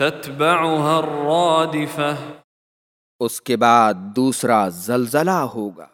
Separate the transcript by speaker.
Speaker 1: تتبعها الرادفة۔
Speaker 2: اس کے بعد دوسرا زلزلہ ہوگا۔